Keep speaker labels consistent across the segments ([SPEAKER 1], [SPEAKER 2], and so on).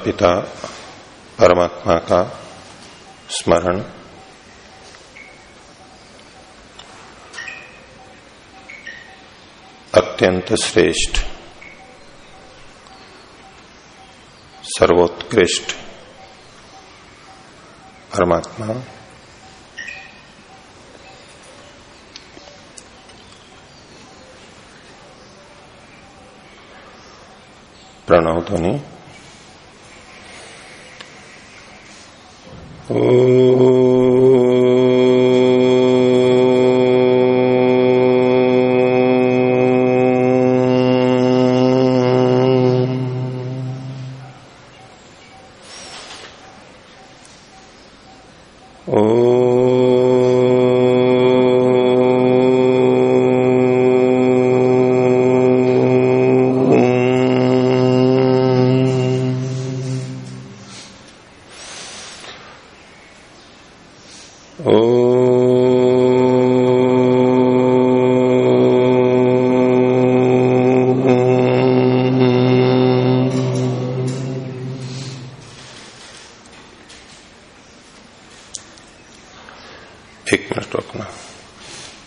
[SPEAKER 1] परमपिता परमात्मा का स्मरण। अत्यंत श्रेष्ठ सर्वोत्कृष्ट परमात्मा। प्रणव ध्वनि। एक रोकना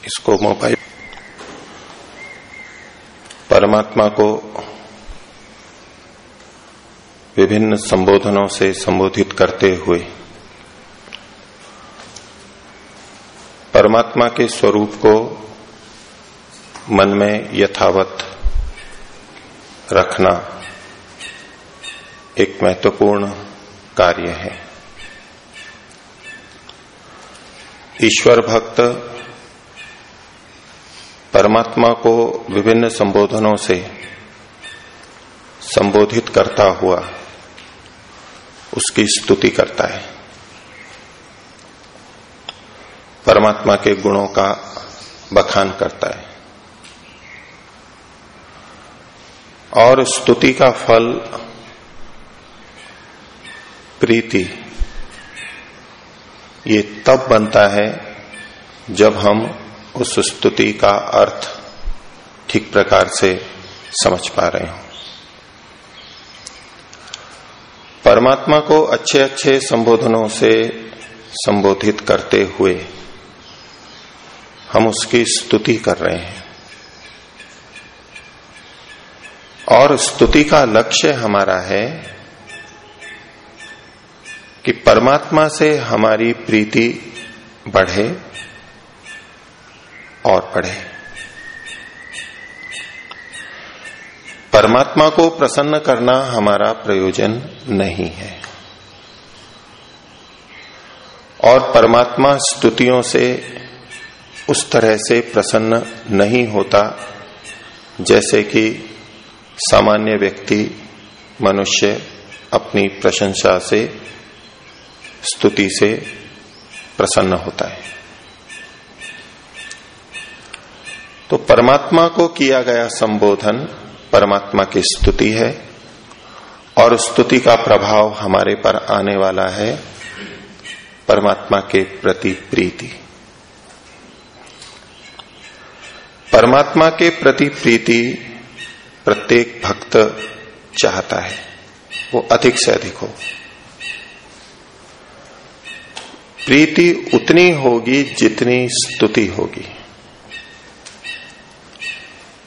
[SPEAKER 1] इसको मोबाइल परमात्मा को विभिन्न संबोधनों से संबोधित करते हुए परमात्मा के स्वरूप को मन में यथावत रखना एक महत्वपूर्ण कार्य है। ईश्वर भक्त परमात्मा को विभिन्न संबोधनों से संबोधित करता हुआ उसकी स्तुति करता है। परमात्मा के गुणों का बखान करता है। और स्तुति का फल प्रीति, ये तब बनता है जब हम उस स्तुति का अर्थ ठीक प्रकार से समझ पा रहे हो। परमात्मा को अच्छे अच्छे संबोधनों से संबोधित करते हुए हम उसकी स्तुति कर रहे हैं। और स्तुति का लक्ष्य हमारा है कि परमात्मा से हमारी प्रीति बढ़े और बढ़े। परमात्मा को प्रसन्न करना हमारा प्रयोजन नहीं है। और परमात्मा स्तुतियों से उस तरह से प्रसन्न नहीं होता, जैसे कि सामान्य व्यक्ति मनुष्य अपनी प्रशंसा से, स्तुति से प्रसन्न होता है। तो परमात्मा को किया गया संबोधन परमात्मा की स्तुति है, और स्तुति का प्रभाव हमारे पर आने वाला है परमात्मा के प्रति प्रीति। परमात्मा के प्रति प्रीति प्रत्येक भक्त चाहता है। वो अधिक से अधिक हो। प्रीति उतनी होगी जितनी स्तुति होगी।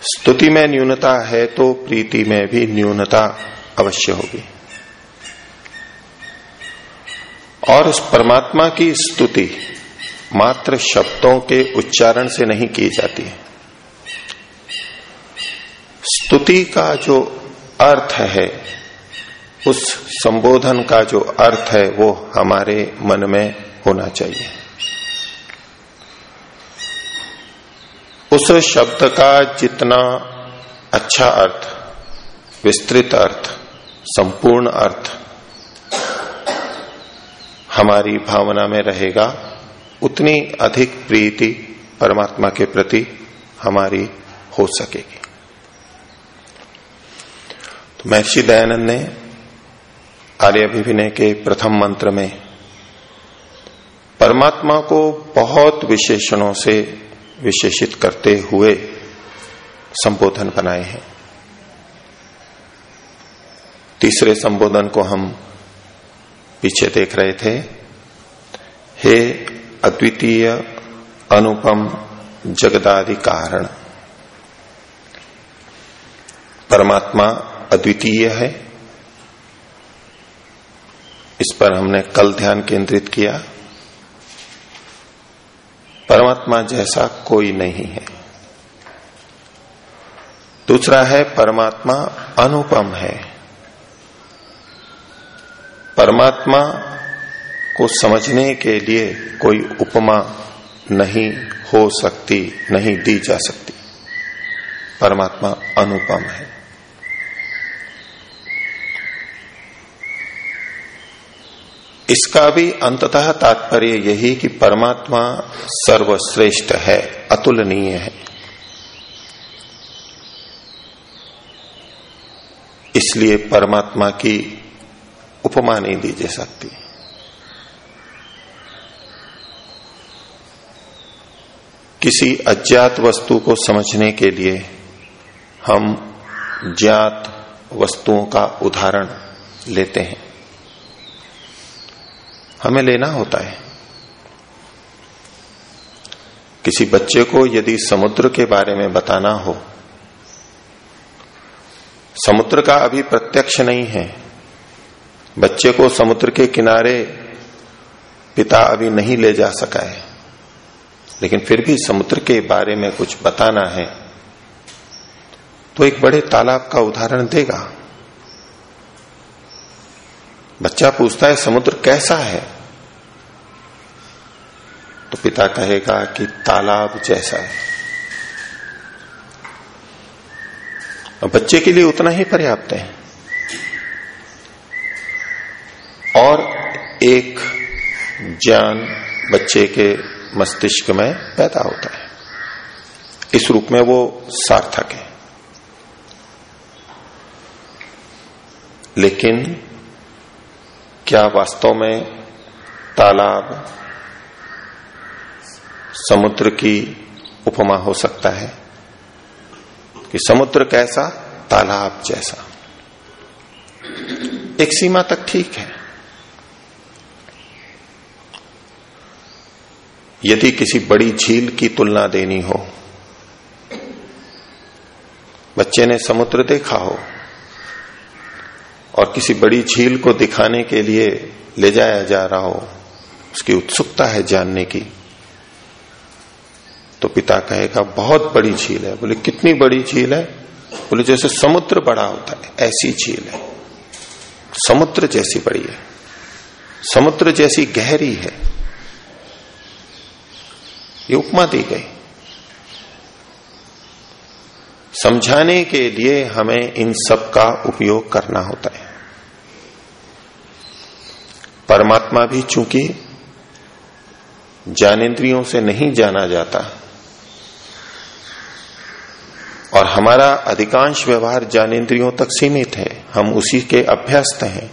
[SPEAKER 1] स्तुति में न्यूनता है तो प्रीति में भी न्यूनता अवश्य होगी। और उस परमात्मा की स्तुति मात्र शब्दों के उच्चारण से नहीं की जाती है। स्तुति का जो अर्थ है, उस संबोधन का जो अर्थ है, वो हमारे मन में होना चाहिए। उस शब्द का जितना अच्छा अर्थ, विस्तृत अर्थ, संपूर्ण अर्थ हमारी भावना में रहेगा, उतनी अधिक प्रीति परमात्मा के प्रति हमारी हो सकेगी। महर्षि दयानंद ने आर्यभिनय के प्रथम मंत्र में परमात्मा को बहुत विशेषणों से विशेषित करते हुए संबोधन बनाए हैं। तीसरे संबोधन को हम पीछे देख रहे थे। हे अद्वितीय अनुपम जगदादि कारण परमात्मा अद्वितीय है। इस पर हमने कल ध्यान केंद्रित किया। परमात्मा जैसा कोई नहीं है। दूसरा है, परमात्मा अनुपम है। परमात्मा को समझने के लिए कोई उपमा नहीं हो सकती, नहीं दी जा सकती। परमात्मा अनुपम है। इसका भी अंततः तात्पर्य यही कि परमात्मा सर्वश्रेष्ठ है, अतुलनीय है। इसलिए परमात्मा की उपमा नहीं दी जा सकती। किसी अज्ञात वस्तु को समझने के लिए हम ज्ञात वस्तुओं का उदाहरण लेते हैं। हमें लेना होता है। किसी बच्चे को यदि समुद्र के बारे में बताना हो, समुद्र का अभी प्रत्यक्ष नहीं है, बच्चे को समुद्र के किनारे पिता अभी नहीं ले जा सका है, लेकिन फिर भी समुद्र के बारे में कुछ बताना है तो एक बड़े तालाब का उदाहरण देगा। बच्चा पूछता है, समुद्र कैसा है? तो पिता कहेगा कि, तालाब जैसा है। और बच्चे के लिए उतना ही पर्याप्त है। और एक ज्ञान बच्चे के मस्तिष्क में पैदा होता है। इस रूप में वो सार्थक है। लेकिन क्या वास्तव में तालाब समुद्र की उपमा हो सकता है? कि समुद्र कैसा, तालाब जैसा? एक सीमा तक ठीक है। यदि किसी बड़ी झील की तुलना देनी हो, बच्चे ने समुद्र देखा हो और किसी बड़ी झील को दिखाने के लिए ले जाया जा रहा हो, उसकी उत्सुकता है जानने की। तो पिता कहेगा, बहुत बड़ी झील है। बोले, कितनी बड़ी झील है? बोले, जैसे समुद्र बड़ा होता है, ऐसी झील है। समुद्र जैसी बड़ी है। समुद्र जैसी गहरी है। ये उपमा दी गई। समझाने के लिए हमें इन सब का उपयोग करना होता है। परमात्मा भी चूँकि ज्ञानेन्द्रियों से नहीं जाना जाता, और हमारा अधिकांश व्यवहार ज्ञानेन्द्रियों तक सीमित है, हम उसी के अभ्यस्त हैं।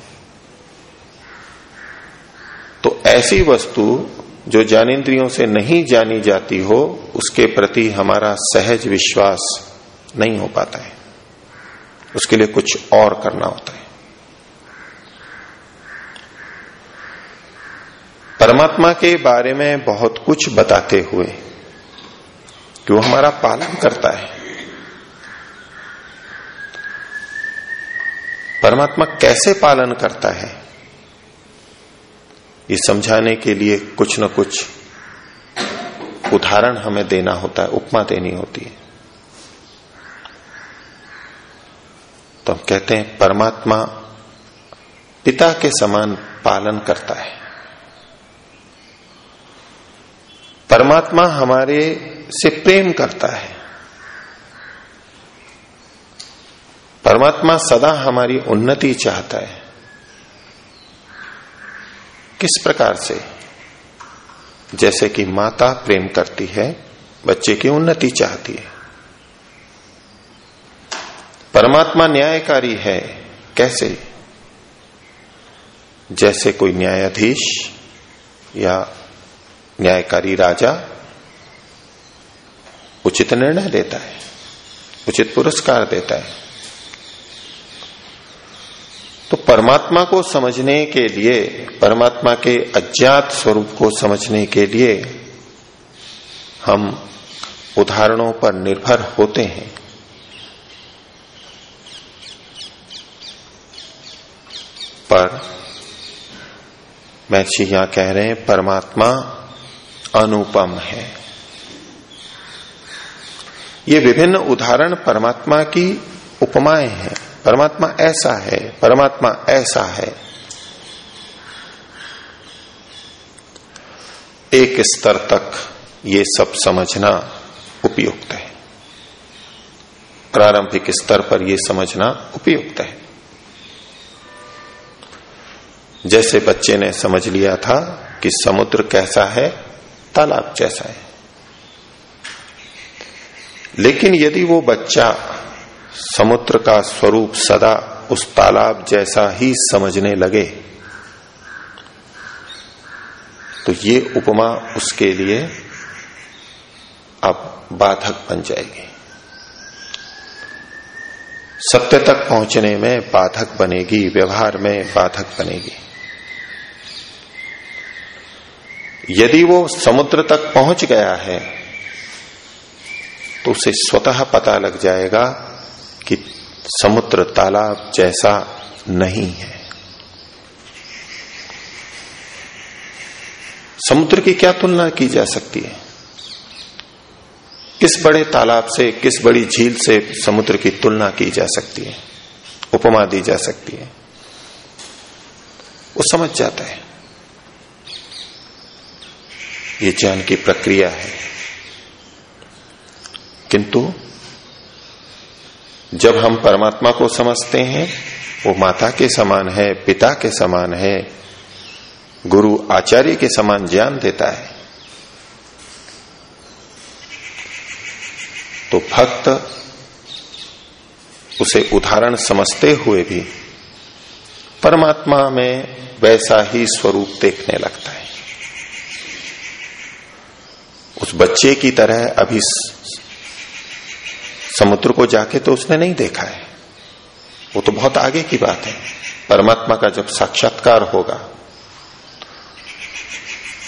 [SPEAKER 1] तो ऐसी वस्तु जो ज्ञानेन्द्रियों से नहीं जानी जाती हो, उसके प्रति हमारा सहज विश्वास नहीं हो पाता है। उसके लिए कुछ और करना होता है। परमात्मा के बारे में बहुत कुछ बताते हुए कि वो हमारा पालन करता है। परमात्मा कैसे पालन करता है, ये समझाने के लिए कुछ न कुछ उदाहरण हमें देना होता है, उपमा देनी होती है। तो हम कहते हैं, परमात्मा पिता के समान पालन करता है। परमात्मा हमारे से प्रेम करता है। परमात्मा सदा हमारी उन्नति चाहता है। किस प्रकार से? जैसे कि माता प्रेम करती है, बच्चे की उन्नति चाहती है। परमात्मा न्यायकारी है, कैसे? जैसे कोई न्यायाधीश या न्यायकारी राजा उचित निर्णय देता है, उचित पुरस्कार देता है। तो परमात्मा को समझने के लिए, परमात्मा के अज्ञात स्वरूप को समझने के लिए हम उदाहरणों पर निर्भर होते हैं। पर महर्षि यहाँ कह रहे हैं, परमात्मा अनुपम है। ये विभिन्न उदाहरण परमात्मा की उपमाएँ हैं। परमात्मा ऐसा है, परमात्मा ऐसा है। एक स्तर तक ये सब समझना उपयुक्त है। प्रारंभिक स्तर पर यह समझना उपयुक्त है। जैसे बच्चे ने समझ लिया था कि समुद्र कैसा है तालाब जैसा है। लेकिन यदि वो बच्चा समुद्र का स्वरूप सदा उस तालाब जैसा ही समझने लगे तो ये उपमा उसके लिए अब बाधक बन जाएगी। सत्य तक पहुँचने में बाधक बनेगी, व्यवहार में बाधक बनेगी। यदि वो समुद्र तक पहुँच गया है तो उसे स्वतः पता लग जाएगा कि समुद्र तालाब जैसा नहीं है। समुद्र की क्या तुलना की जा सकती है? किस बड़े तालाब से, किस बड़ी झील से समुद्र की तुलना की जा सकती है? उपमा दी जा सकती है। वो समझ जाता है। ये ज्ञान की प्रक्रिया है। किंतु जब हम परमात्मा को समझते हैं, वो माता के समान है, पिता के समान है, गुरु आचार्य के समान ज्ञान देता है तो भक्त उसे उदाहरण समझते हुए भी परमात्मा में वैसा ही स्वरूप देखने लगता है। उस बच्चे की तरह अभी समुद्र को जाके तो उसने नहीं देखा है। वो तो बहुत आगे की बात है। परमात्मा का जब साक्षात्कार होगा,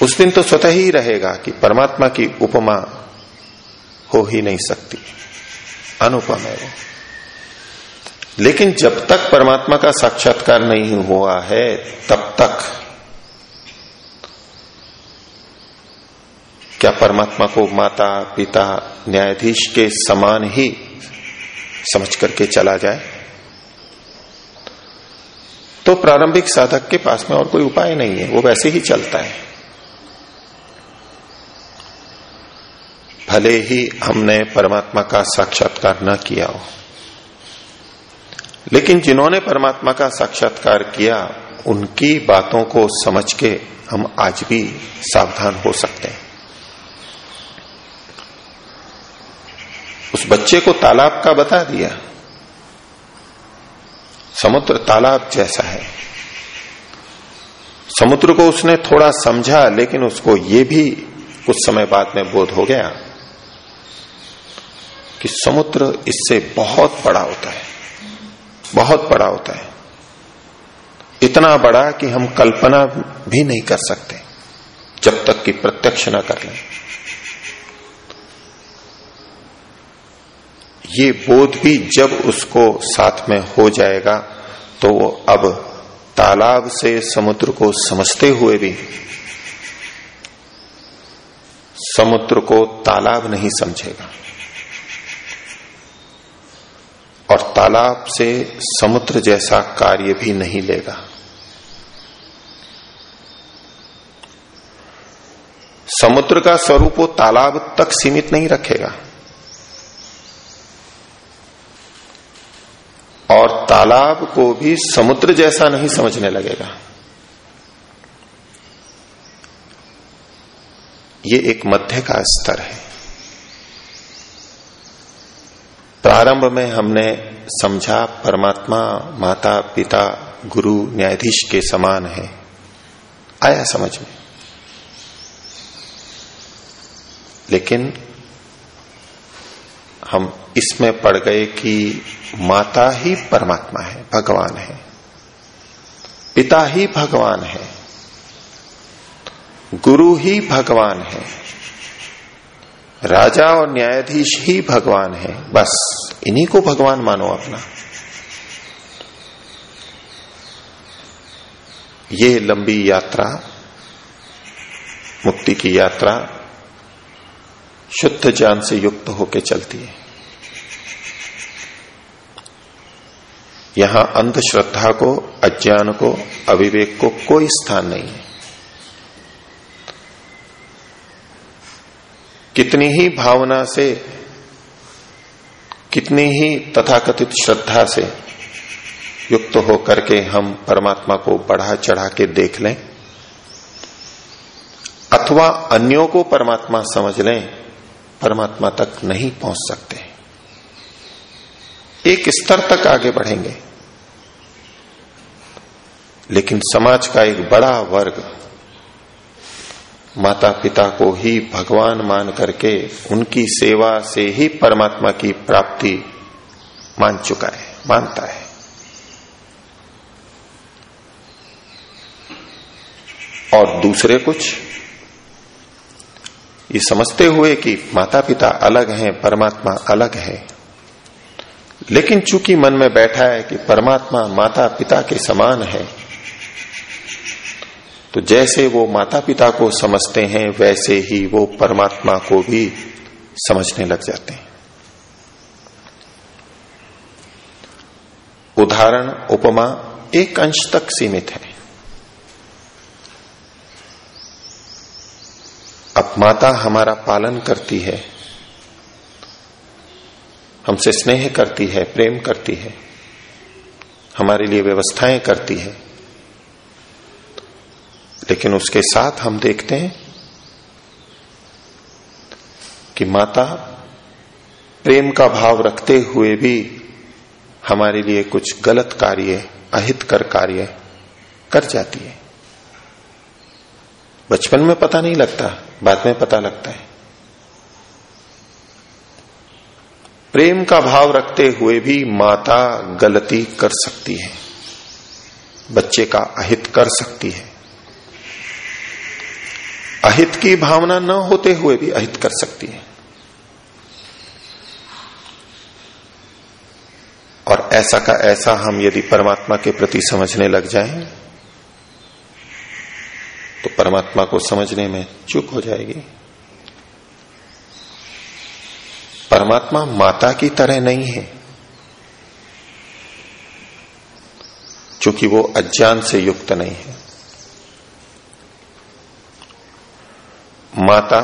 [SPEAKER 1] उस दिन तो स्वतः ही रहेगा कि परमात्मा की उपमा हो ही नहीं सकती। अनुपम है वो। लेकिन जब तक परमात्मा का साक्षात्कार नहीं हुआ है, तब तक क्या परमात्मा को माता, पिता, न्यायाधीश के समान ही समझ करके चला जाए? तो प्रारंभिक साधक के पास में और कोई उपाय नहीं है, वो वैसे ही चलता है। भले ही हमने परमात्मा का साक्षात्कार न किया हो, लेकिन जिन्होंने परमात्मा का साक्षात्कार किया, उनकी बातों को समझ के हम आज भी सावधान हो सकते हैं। उस बच्चे को तालाब का बता दिया। समुद्र तालाब जैसा है। समुद्र को उसने थोड़ा समझा, लेकिन उसको ये भी कुछ समय बाद में बोध हो गया कि समुद्र इससे बहुत बड़ा होता है। बहुत बड़ा होता है। इतना बड़ा कि हम कल्पना भी नहीं कर सकते, जब तक कि प्रत्यक्ष न कर लें। ये बोध भी जब उसको साथ में हो जाएगा तो वो अब तालाब से समुद्र को समझते हुए भी समुद्र को तालाब नहीं समझेगा। और तालाब से समुद्र जैसा कार्य भी नहीं लेगा। समुद्र का स्वरूप वो तालाब तक सीमित नहीं रखेगा और तालाब को भी समुद्र जैसा नहीं समझने लगेगा। ये एक मध्य का स्तर है। प्रारंभ में हमने समझा, परमात्मा, माता, पिता, गुरु, न्यायाधीश के समान है। आया समझ में। लेकिन हम इसमें पड़ गए कि माता ही परमात्मा है, भगवान है। पिता ही भगवान है। गुरु ही भगवान है। राजा और न्यायाधीश ही भगवान है। बस, इन्हीं को भगवान मानो अपना। ये लंबी यात्रा, मुक्ति की यात्रा शुद्ध ज्ञान से युक्त होकर चलती है। यहाँ अंधश्रद्धा को, अज्ञान को, अविवेक को कोई स्थान नहीं है। कितनी ही भावना से, कितनी ही तथाकथित श्रद्धा से युक्त होकर के हम परमात्मा को बढ़ा चढ़ा के देख लें, अथवा अन्यों को परमात्मा समझ लें, परमात्मा तक नहीं पहुँच सकते। एक स्तर तक आगे बढ़ेंगे। लेकिन समाज का एक बड़ा वर्ग माता पिता को ही भगवान मान करके उनकी सेवा से ही परमात्मा की प्राप्ति मान चुका है, मानता है। और दूसरे कुछ? ये समझते हुए कि माता पिता अलग हैं, परमात्मा अलग है। लेकिन चूँकि मन में बैठा है कि परमात्मा माता पिता के समान है तो जैसे वो माता पिता को समझते हैं, वैसे ही वो परमात्मा को भी समझने लग जाते हैं। उदाहरण, उपमा एक अंश तक सीमित है। अब माता हमारा पालन करती है। हमसे स्नेह करती है, प्रेम करती है, हमारे लिए व्यवस्थाएँ करती है। लेकिन उसके साथ हम देखते हैं कि माता प्रेम का भाव रखते हुए भी हमारे लिए कुछ गलत कार्य अहित कर कार्य कर जाती है। बचपन में पता नहीं लगता, बाद में पता लगता है। प्रेम का भाव रखते हुए भी माता गलती कर सकती है, बच्चे का अहित कर सकती है। अहित की भावना न होते हुए भी अहित कर सकती है। और ऐसा का ऐसा हम यदि परमात्मा के प्रति समझने लग जाएँ तो परमात्मा को समझने में चूक हो जाएगी। परमात्मा माता की तरह नहीं है। क्योंकि वो अज्ञान से युक्त नहीं है। माता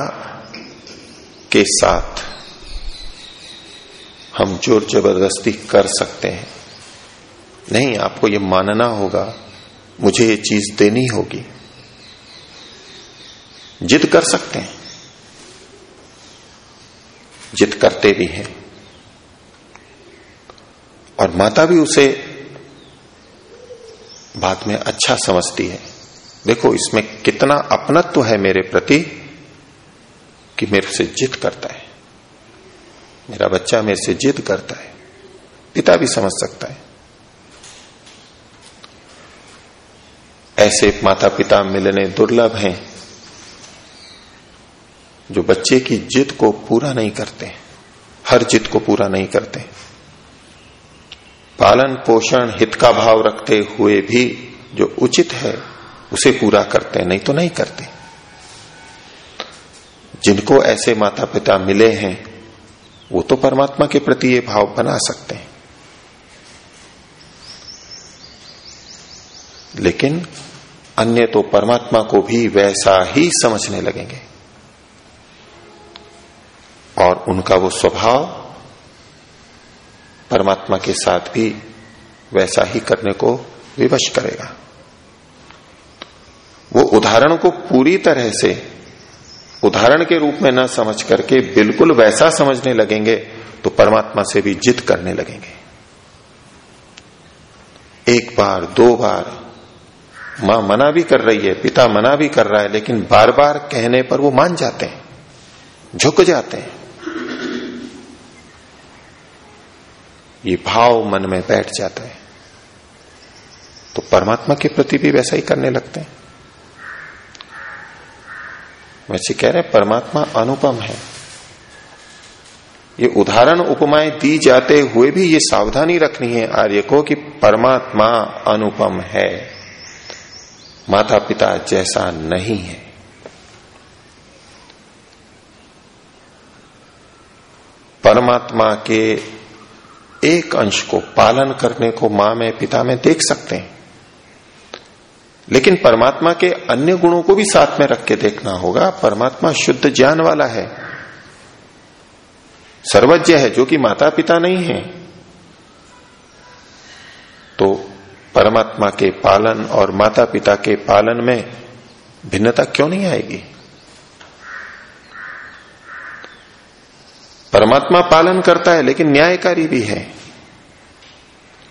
[SPEAKER 1] के साथ हम ज़ोर ज़बरदस्ती कर सकते हैं। नहीं, आपको ये मानना होगा, मुझे ये चीज़ देनी होगी। जिद कर सकते हैं। जिद करते भी हैं। और माता भी उसे बाद में अच्छा समझती है। देखो, इसमें कितना अपनत्व है मेरे प्रति कि मेरे से जिद करता है। मेरा बच्चा मेरे से जिद करता है। पिता भी समझ सकता है। ऐसे माता पिता मिलने दुर्लभ हैं। जो बच्चे की जिद को पूरा नहीं करते, हर जिद को पूरा नहीं करते। पालन पोषण, हित का भाव रखते हुए भी जो उचित है, उसे पूरा करते, नहीं तो नहीं करते। जिनको ऐसे माता पिता मिले हैं, वो तो परमात्मा के प्रति ये भाव बना सकते हैं। लेकिन अन्य तो परमात्मा को भी वैसा ही समझने लगेंगे। और उनका वो स्वभाव परमात्मा के साथ भी वैसा ही करने को विवश करेगा। वो उदाहरण को पूरी तरह से उदाहरण के रूप में न समझ करके बिल्कुल वैसा समझने लगेंगे तो परमात्मा से भी जिद करने लगेंगे। एक बार, दो बार, माँ मना भी कर रही है, पिता मना भी कर रहा है, लेकिन बार बार कहने पर वो मान जाते हैं, झुक जाते हैं। ये भाव मन में बैठ जाता है। तो परमात्मा के प्रति भी वैसा ही करने लगते हैं। वैसे कह रहे परमात्मा अनुपम है। ये उदाहरण उपमाएँ दी जाते हुए भी ये सावधानी रखनी है आर्य को कि परमात्मा अनुपम है। माता पिता जैसा नहीं है। परमात्मा के एक अंश को पालन करने को माँ में, पिता में देख सकते हैं। लेकिन परमात्मा के अन्य गुणों को भी साथ में रख के देखना होगा। परमात्मा शुद्ध ज्ञान वाला है। सर्वज्ञ है, जो कि माता पिता नहीं है। तो परमात्मा के पालन और माता पिता के पालन में भिन्नता क्यों नहीं आएगी? परमात्मा पालन करता है, लेकिन न्यायकारी भी है।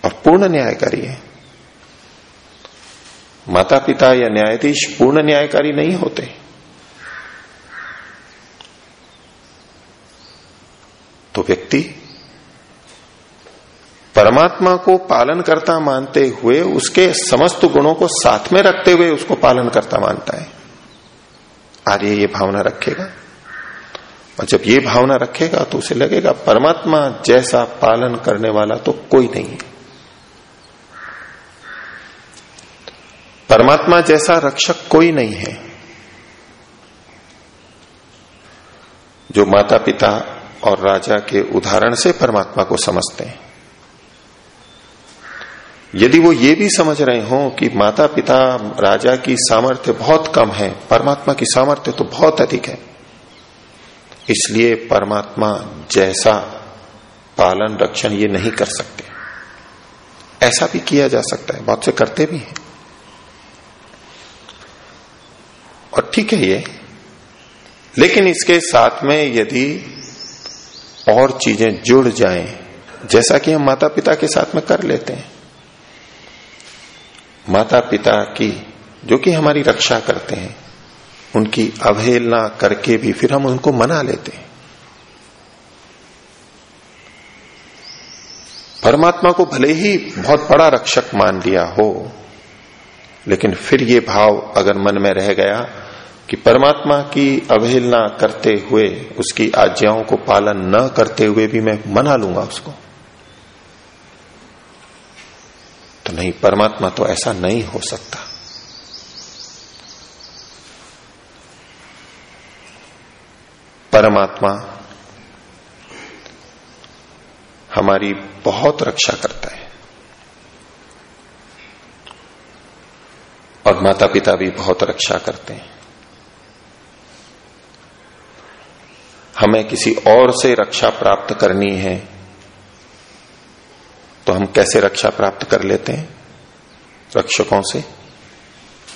[SPEAKER 1] और पूर्ण न्यायकारी है। माता पिता या न्यायाधीश पूर्ण न्यायकारी नहीं होते। तो व्यक्ति परमात्मा को पालन करता मानते हुए, उसके समस्त गुणों को साथ में रखते हुए उसको पालन करता मानता है। आर्य ये भावना रखेगा। और जब ये भावना रखेगा तो उसे लगेगा परमात्मा जैसा पालन करने वाला तो कोई नहीं है। परमात्मा जैसा रक्षक कोई नहीं है। जो माता पिता और राजा के उदाहरण से परमात्मा को समझते हैं। यदि वो ये भी समझ रहे हो कि माता पिता राजा की सामर्थ्य बहुत कम है, परमात्मा की सामर्थ्य तो बहुत अधिक है। इसलिए परमात्मा जैसा पालन रक्षण ये नहीं कर सकते। ऐसा भी किया जा सकता है, बहुत से करते भी हैं। और ठीक है ये, लेकिन इसके साथ में यदि और चीज़ें जुड़ जाएँ, जैसा कि हम माता पिता के साथ में कर लेते हैं। माता पिता की, जो कि हमारी रक्षा करते हैं उनकी अवहेलना करके भी फिर हम उनको मना लेते हैं। परमात्मा को भले ही बहुत बड़ा रक्षक मान लिया हो, लेकिन फिर ये भाव अगर मन में रह गया कि परमात्मा की अवहेलना करते हुए, उसकी आज्ञाओं को पालन न करते हुए भी मैं मना लूँगा उसको। तो नहीं, परमात्मा तो ऐसा नहीं हो सकता। परमात्मा हमारी बहुत रक्षा करता है। और माता पिता भी बहुत रक्षा करते हैं। हमें किसी और से रक्षा प्राप्त करनी है तो हम कैसे रक्षा प्राप्त कर लेते हैं? रक्षकों से,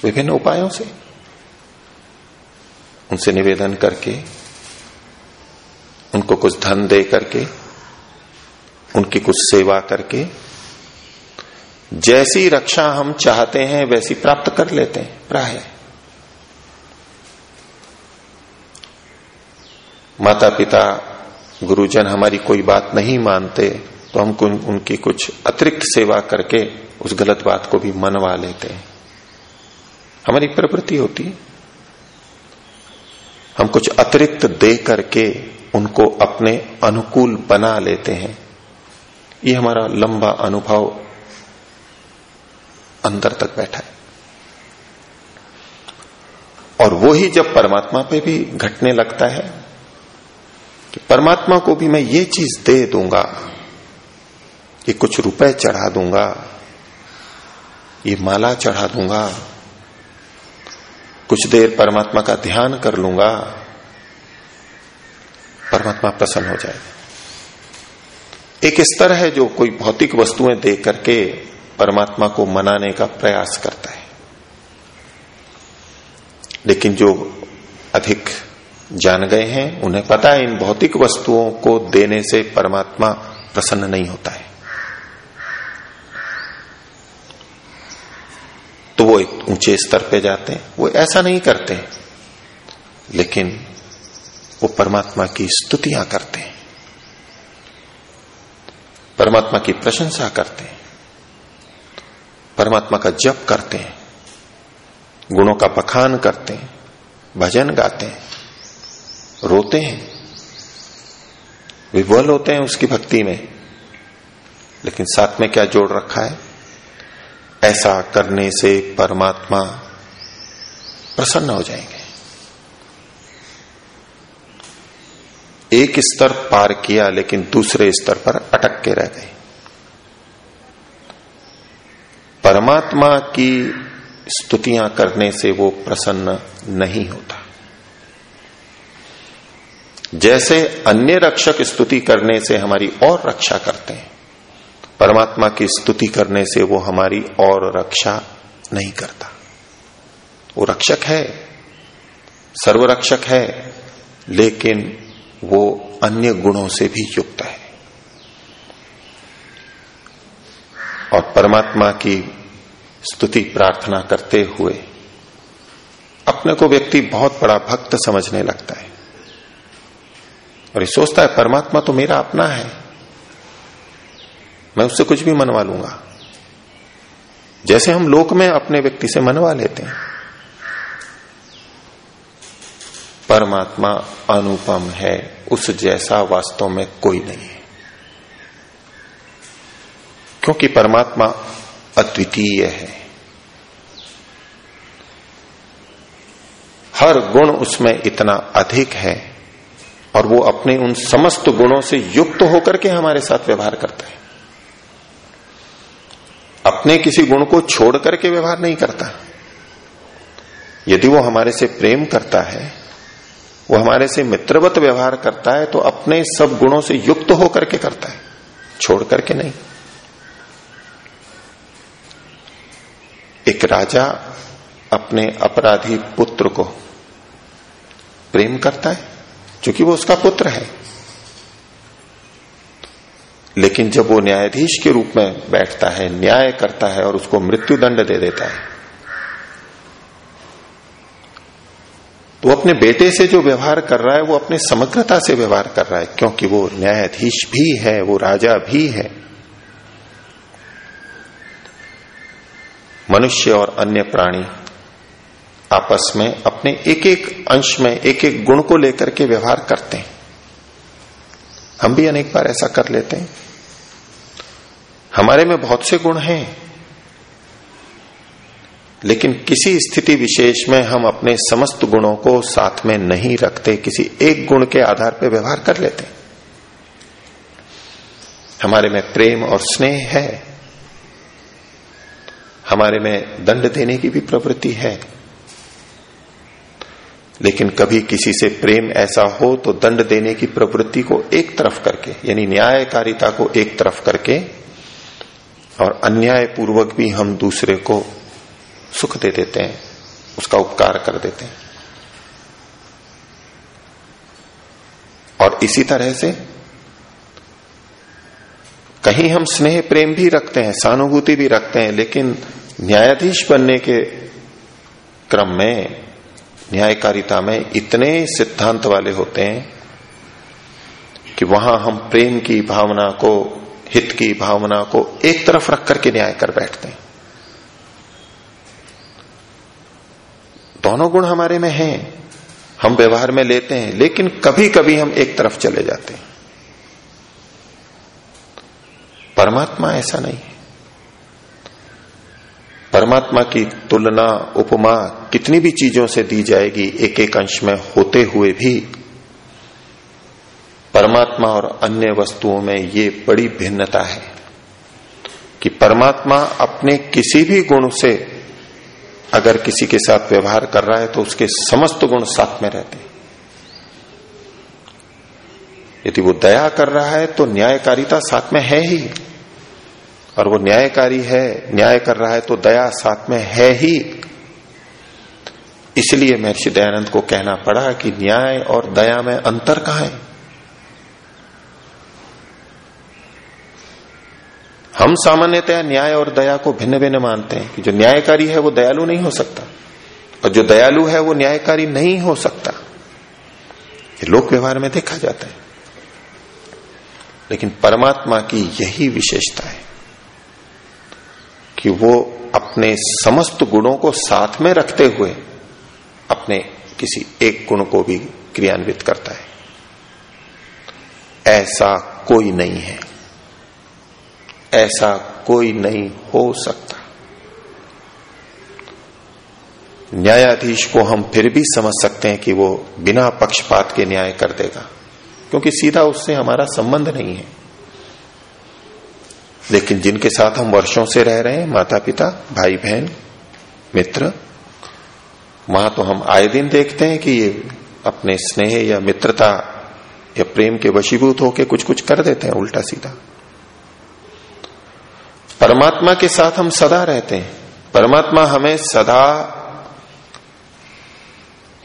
[SPEAKER 1] विभिन्न उपायों से, उनसे निवेदन करके उनको कुछ धन दे करके, उनकी कुछ सेवा करके, जैसी रक्षा हम चाहते हैं, वैसी प्राप्त कर लेते हैं, प्राय। माता पिता गुरुजन हमारी कोई बात नहीं मानते तो हम उनकी कुछ अतिरिक्त सेवा करके उस गलत बात को भी मनवा लेते हैं। हमारी प्रवृत्ति होती है। हम कुछ अतिरिक्त दे करके उनको अपने अनुकूल बना लेते हैं। ये हमारा लंबा अनुभव अंदर तक बैठा है। और वो ही जब परमात्मा पे भी घटने लगता है, कि परमात्मा को भी मैं ये चीज़ दे दूँगा ये कुछ रुपए चढ़ा दूँगा, ये माला चढ़ा दूँगा, कुछ देर परमात्मा का ध्यान कर लूँगा परमात्मा प्रसन्न हो जाएगा। एक स्तर है जो कोई भौतिक वस्तुएँ दे करके परमात्मा को मनाने का प्रयास करता है। लेकिन जो अधिक जान गए हैं, उन्हें पता है इन भौतिक वस्तुओं को देने से परमात्मा प्रसन्न नहीं होता है। तो वो एक ऊँचे स्तर पे जाते हैं, वो ऐसा नहीं करते। लेकिन वो परमात्मा की स्तुतियाँ करते हैं। परमात्मा की प्रशंसा करते हैं। परमात्मा का जप करते हैं। गुणों का बखान करते हैं। भजन गाते हैं। रोते हैं। विवल होते हैं उसकी भक्ति में। लेकिन साथ में क्या जोड़ रखा है? ऐसा करने से परमात्मा प्रसन्न हो जाएँगे। एक स्तर पार किया, लेकिन दूसरे स्तर पर अटक के रह गए परमात्मा की स्तुतियाँ करने से वो प्रसन्न नहीं होता। जैसे अन्य रक्षक स्तुति करने से हमारी और रक्षा करते हैं, परमात्मा की स्तुति करने से वो हमारी और रक्षा नहीं करता। वो रक्षक है, सर्वरक्षक है, लेकिन वो अन्य गुणों से भी युक्त है। और परमात्मा की स्तुति प्रार्थना करते हुए अपने को व्यक्ति बहुत बड़ा भक्त समझने लगता है। और ये सोचता है, परमात्मा तो मेरा अपना है। मैं उससे कुछ भी मनवा लूँगा। जैसे हम लोक में अपने व्यक्ति से मनवा लेते हैं। परमात्मा अनुपम है। उस जैसा वास्तव में कोई नहीं है। क्योंकि परमात्मा अद्वितीय है। हर गुण उसमें इतना अधिक है और वो अपने उन समस्त गुणों से युक्त होकर के हमारे साथ व्यवहार करता है। अपने किसी गुण को छोड़ करके व्यवहार नहीं करता। यदि वो हमारे से प्रेम करता है वो हमारे से मित्रवत व्यवहार करता है तो अपने सब गुणों से युक्त होकर के करता है, छोड़ करके नहीं। एक राजा अपने अपराधी पुत्र को प्रेम करता है क्योंकि वो उसका पुत्र है। लेकिन जब वो न्यायाधीश के रूप में बैठता है, न्याय करता है और उसको मृत्यु दंड दे देता है तो अपने बेटे से जो व्यवहार कर रहा है, वो अपने समग्रता से व्यवहार कर रहा है, क्योंकि वो न्यायाधीश भी है, वो राजा भी है। मनुष्य और अन्य प्राणी आपस में अपने एक एक अंश में एक एक गुण को लेकर के व्यवहार करते हैं। हम भी अनेक बार ऐसा कर लेते हैं। हमारे में बहुत से गुण हैं। लेकिन किसी स्थिति विशेष में हम अपने समस्त गुणों को साथ में नहीं रखते, किसी एक गुण के आधार पर व्यवहार कर लेते हमारे में प्रेम और स्नेह है। हमारे में दंड देने की भी प्रवृत्ति है। लेकिन कभी किसी से प्रेम ऐसा हो तो दंड देने की प्रवृत्ति को एक तरफ़ करके, यानी न्यायकारिता को एक तरफ़ करके और अन्याय पूर्वक भी हम दूसरे को सुख दे देते हैं, उसका उपकार कर देते हैं। और इसी तरह से कहीं हम स्नेह प्रेम भी रखते हैं, सहानुभूति भी रखते हैं, लेकिन न्यायाधीश बनने के क्रम में, न्यायकारिता में इतने सिद्धांत वाले होते हैं कि वहाँ हम प्रेम की भावना को, हित की भावना को एक तरफ़ रख करके न्याय कर बैठते हैं। दोनों गुण हमारे में हैं। हम व्यवहार में लेते हैं, लेकिन कभी कभी हम एक तरफ़ चले जाते हैं। परमात्मा ऐसा नहीं है। परमात्मा की तुलना, उपमा कितनी भी चीज़ों से दी जाएगी एक एक अंश में होते हुए भी परमात्मा और अन्य वस्तुओं में ये बड़ी भिन्नता है कि परमात्मा अपने किसी भी गुण से अगर किसी के साथ व्यवहार कर रहा है तो उसके समस्त गुण साथ में रहते हैं। यदि वो दया कर रहा है तो न्यायकारिता साथ में है ही। और वो न्यायकारी है, न्याय कर रहा है तो दया साथ में है ही। इसलिए महर्षि दयानंद को कहना पड़ा कि न्याय और दया में अंतर कहा है? हम सामान्यतः न्याय और दया को भिन्न भिन्न मानते हैं कि जो न्यायकारी है वो दयालु नहीं हो सकता। और जो दयालु है वो न्यायकारी नहीं हो सकता। ये लोक व्यवहार में देखा जाता है। लेकिन परमात्मा की यही विशेषता है कि वो अपने समस्त गुणों को साथ में रखते हुए अपने किसी एक गुण को भी क्रियान्वित करता है। ऐसा कोई नहीं है। ऐसा कोई नहीं हो सकता। न्यायाधीश को हम फिर भी समझ सकते हैं कि वो बिना पक्षपात के न्याय कर देगा, क्योंकि सीधा उससे हमारा संबंध नहीं है। लेकिन जिनके साथ हम वर्षों से रह रहे हैं माता पिता भाई बहन मित्र, वहाँ तो हम आए दिन देखते हैं कि ये अपने स्नेह या मित्रता या प्रेम के वशीभूत होके कुछ कुछ कर देते हैं उल्टा सीधा परमात्मा के साथ हम सदा रहते हैं। परमात्मा हमें सदा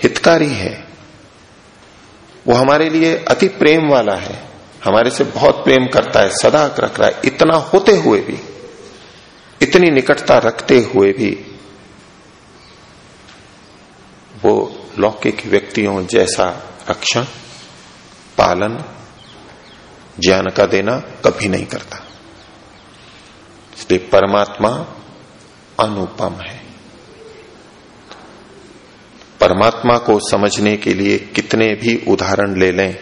[SPEAKER 1] हितकारी है। वो हमारे लिए अति प्रेम वाला है। हमारे से बहुत प्रेम करता है, सदा रख रहा है। इतना होते हुए भी, इतनी निकटता रखते हुए भी वो लौकिक व्यक्तियों जैसा रक्षण, पालन, ज्ञान का देना कभी नहीं करता। इसलिए परमात्मा अनुपम है। परमात्मा को समझने के लिए कितने भी उदाहरण ले लें,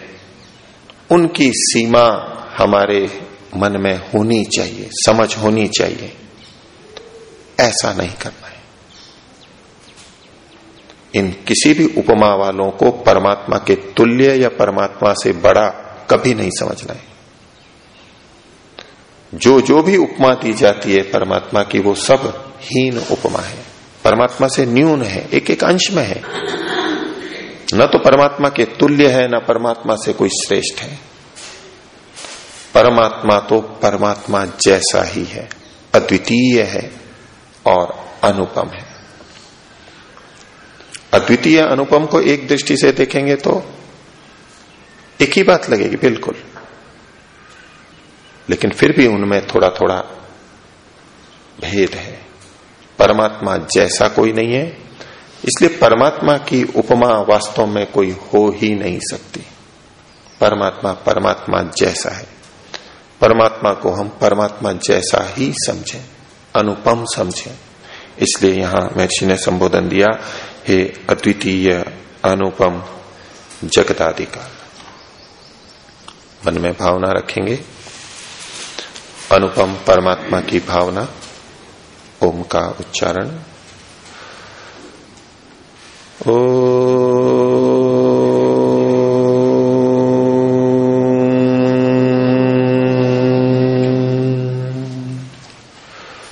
[SPEAKER 1] उनकी सीमा हमारे मन में होनी चाहिए, समझ होनी चाहिए। ऐसा नहीं करना है। इन किसी भी उपमा वालों को परमात्मा के तुल्य या परमात्मा से बड़ा कभी नहीं समझना है। जो जो भी उपमा दी जाती है परमात्मा की, वो सब हीन उपमा है। परमात्मा से न्यून है एक एक अंश में है। न तो परमात्मा के तुल्य है, न परमात्मा से कोई श्रेष्ठ है। परमात्मा तो परमात्मा जैसा ही है, अद्वितीय है और अनुपम है। अद्वितीय अनुपम को एक दृष्टि से देखेंगे तो एक ही बात लगेगी, बिल्कुल। लेकिन फिर भी उनमें थोड़ा थोड़ा भेद है। परमात्मा जैसा कोई नहीं है, इसलिए परमात्मा की उपमा वास्तव में कोई हो ही नहीं सकती। परमात्मा परमात्मा जैसा है। परमात्मा को हम परमात्मा जैसा ही समझें, अनुपम समझें। इसलिए यहाँ महर्षि ने संबोधन दिया, हे अद्वितीय अनुपम जगदादिका। मन में भावना रखेंगे। अनुपम परमात्मा की भावना ओम का उच्चारण। ओ